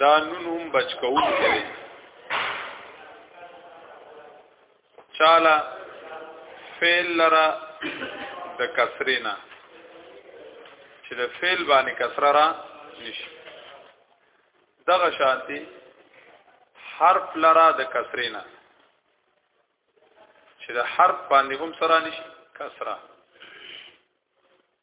دا نون هم بچ کول کوي چاله فعل لرا د کسرینا چې د فعل باندې کسره را نشي دغه شانتي حرف لرا د کسرینا چې د حرف باندې هم سره نشي کسره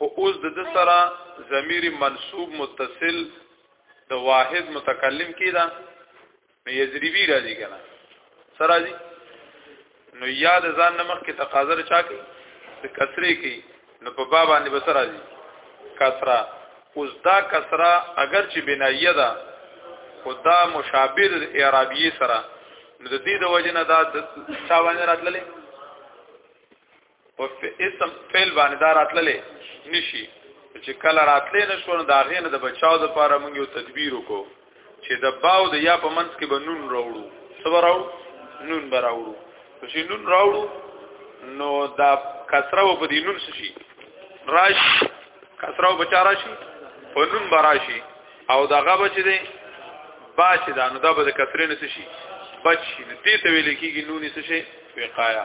خو اوس د د سره ضمیر منصوب متصل د واحد متکلم کی دا نو یزریبی راځي کنه سره راځي نو یاد ځان نمخ کې تقاضا چا کی د کسری کی نو په باب باندې بسر راځي کسرا اوس دا کسرا اگر چې بنایه ده خدا مشابه د اعرابی سره نو د دې د وجنه دا چا باندې راتللې په اسم فعل باندې دا راتللې نشي چې کله راتلې نشو نو دا غینه د بچاو د پاره موږ یو تدبیر وکړو چې د باو د یا په منځ کې به نون راوړو صبراو نون براوړو چې نون راوړو نو دا کسره و په دې نون شي راش کسره و بچا راشي په نون براشي او دا غبه چې دی با چې دا نو دا به د کسرې نه شي بچ دې ته ویل کېږي نونې شي وقایا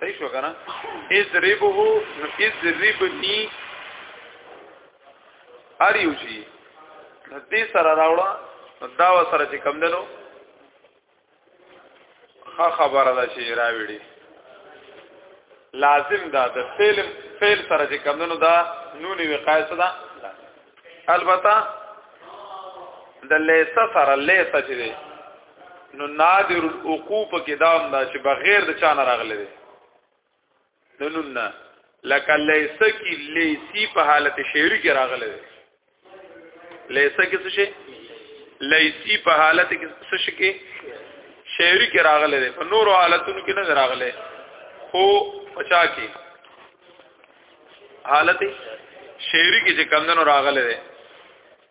صحیح شو کنه اضربه نو اضربني اړیو شي دې سره راوړه دا سره چې کم دنو ها خبره ده چې راوړي لازم ده د فعل فعل سره چې کم دنو دا نون وقایصه ده البته د لیسه سره لیسه چې نو نادر العقوب کې دام دا چې بغیر د چا نه راغلی دی نو نو نه لکه لیسه کی لیسی په حالت شعری کې راغلی دی لیسه کې څه شي لیسی په حالت کې څه شي کې شعری کې راغلی دی په نورو حالتونو کې نه راغلی خو پچا کې حالت شعری کې چې کمندونو راغلی دی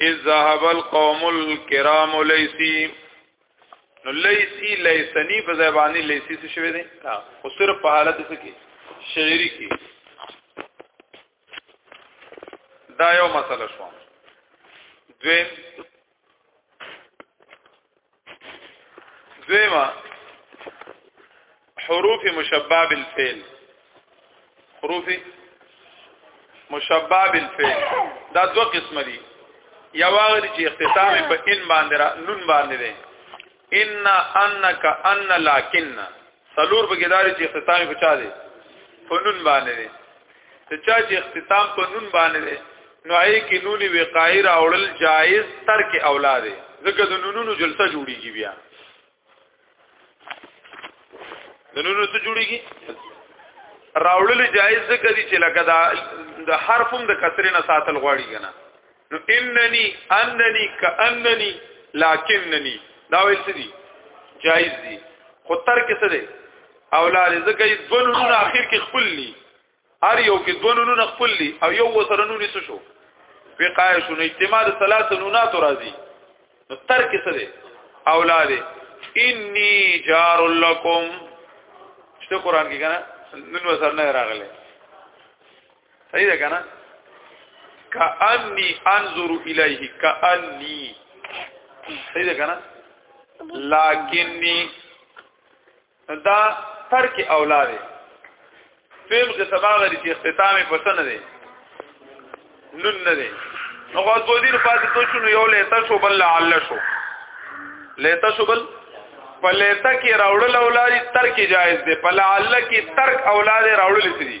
اذ ذهب القوم الكرام ليسي نو ليسي ليسني په ځای باندې ليسي څه شوی دی خو صرف په حالت څه کې شاعري کې دا یو مسله شو دویم دویما حروف مشباب الفعل حروف مشباب الفعل دا دو قسم دي یا واغری چې اختتام په ان باندې را نون باندې ده ان انک ان لکن سلور په ګداري چې اختتام په چا دی په نون باندې دی ته چا چې اختتام په نون باندې دی نو اې کې نونی وقایع راوړل جایز ترک اولاد دی ځکه د نونونو جلسه جوړیږي بیا د نونونو څه جوړیږي راوړل جایز ځکه دي چې لکه دا د حرفم د کسرې نه ساتل غواړي کنه نو انني انني کانني لکنني دا ویل څه دي جایز دي خو تر کې څه دي اولاد زکه یې دوه نونونه اخر کې خپل لي هر یو کې دوه نونونه خپل لي او یو وسره نونې څه شو وقایه شو نو اجتماع د ثلاثه نونات راځي نو تر کې څه دي اولاد انی جار لکم شته قران کې کنه نن وسره نه راغله صحیح ده کنه کأنی انظر الیه کأنی صحیح ده کنه لکنی دا ترک اولاد فهم کې سبا غری چې اختتام پسند دی نن نه دی نو غوځ دوی دې پاتې تو شنو یو لیتا شو بل لعل شو لیتا شو بل په لیتا کې راوړل اولاد ترک جایز دی په لعل کې ترک اولاد راوړل سړي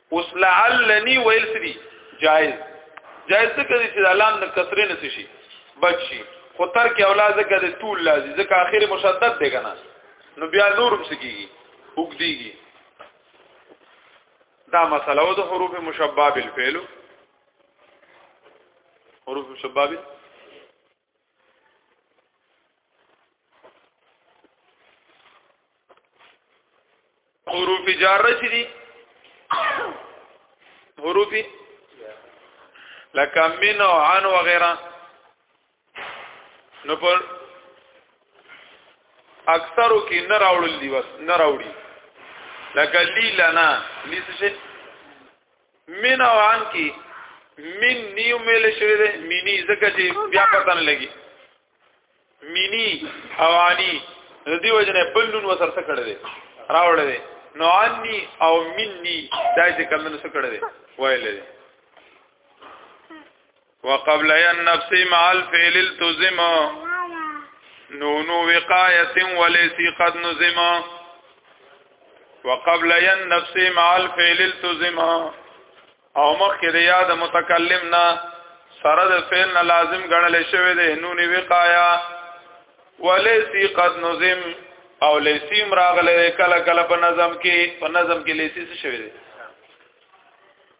اوس لعلنی ویل سری جائز جائز څه کوي چې اعلان د کثرې نه شي بچي خو تر کې اولاد ځکه د طول لازم ځکه اخر مشدد دی کنه نو بیا نور هم سکیږي وګدیږي دا مسله او د حروف مشباب الفعل حروف مشباب حروف جاره چې دي حروف لکه من او عن وغیرہ نو پر اکثرو کې نه راوړل دي بس نه راوړي لکه لی لنا لی څه من او عن کی من نیو میل شوی دی مینی زکه چې بیا پته نه لګي مینی او انی د دې وجنه بل نون وسر څه کړی دی راوړی دی نو انی او منی دا چې کمنو څه کړی دی وایلی دی وقبل ان نفسي مع الفعل التزم نون وقايه وليس قد نزم وقبل ان نفسي مع الفعل التزم او مخکې د یاد متکلم نه سره د فعل نه لازم ګڼل شوی دی نون وقایا ولسی قد نظم او لیسیم راغله کله کله په نظم کې په نظم کې لیسی څه شوی دی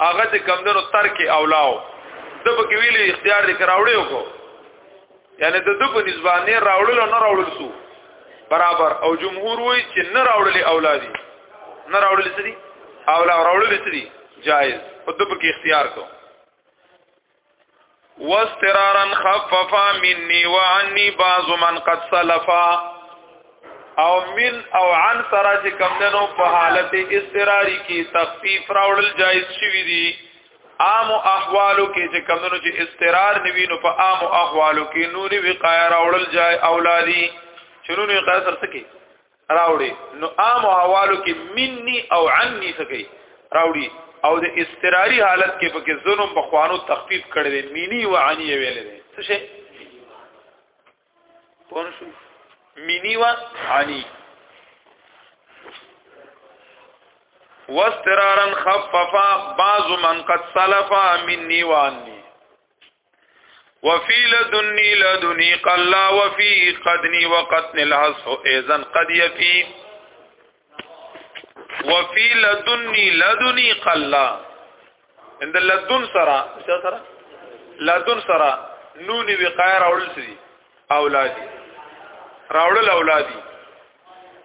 هغه چې کمندونو تر کې اولاو د پکې ویلي اختیار دې کراوړې وکړو یعنی د دو په نسبانه راوړل نه راوړل سو برابر او جمهور وای چې نه راوړل اولادي نه راوړل سړي اولا راوړل سړي جائز خود په کې اختیار کو واسترارا خففا مني وعني بعض من قد سلفا او من او عن سره چې کم دنو په حالت استراری کې تخفیف راوړل جایز شوی دی عام احوالو کې چې کم دنو چې استرار نیوی نو په عام احوالو کې نوري وقایع راوړل جای اولادي شنو نه قیاس سره کې راوړي نو عام حوالو کې مني او عني سکی راوړي او د استراری حالت کې پکې ظلم په خوانو تخفیف کړي دي مني او عني ویل دي څه شي پون شو مني او عني واسترارا خففا بعض من قد سلفا مني وعني وفي لدني لدني قلا وفي قدني وقتن الحص اذا قد يفي وفي لدني لدني قلا عند لدن سرا سرا لدن سرا نون وقایر اول سری اولادي راوړل اولادي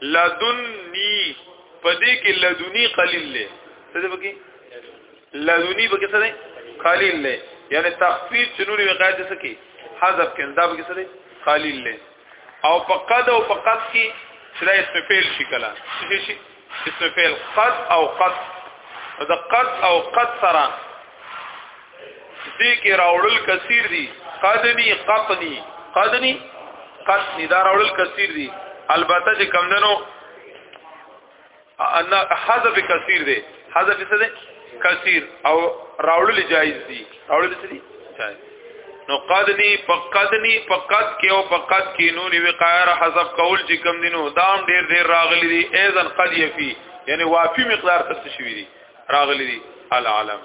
لدنی پدې کې لدنی قلیل له څه دې پکې لدنی پکې څه دې قلیل له یعنی تخفیف چنوري وقایت څه کې حذف کې دا پکې څه دې قلیل له او په قد او په قد کې چې دا اسم فعل شي کله شي شي اسم فعل قد او قد دا قد او قد سره دې کې راوړل کثیر دي قدنی قطنی قدنی قطنی دا راوړل کثیر دي البته چې کم دنو ان حذف کثیر دي حذف څه دي کثیر او راوړل جایز دي اورل څه دي نو قدنی فقدنی فقد کې او فقد کې نون وقایره حذف کول چې کم دینو دام ډیر ډیر راغلی دي اذن قد یفی یعنی وافی مقدار تر شوی دي راغلی دي العالم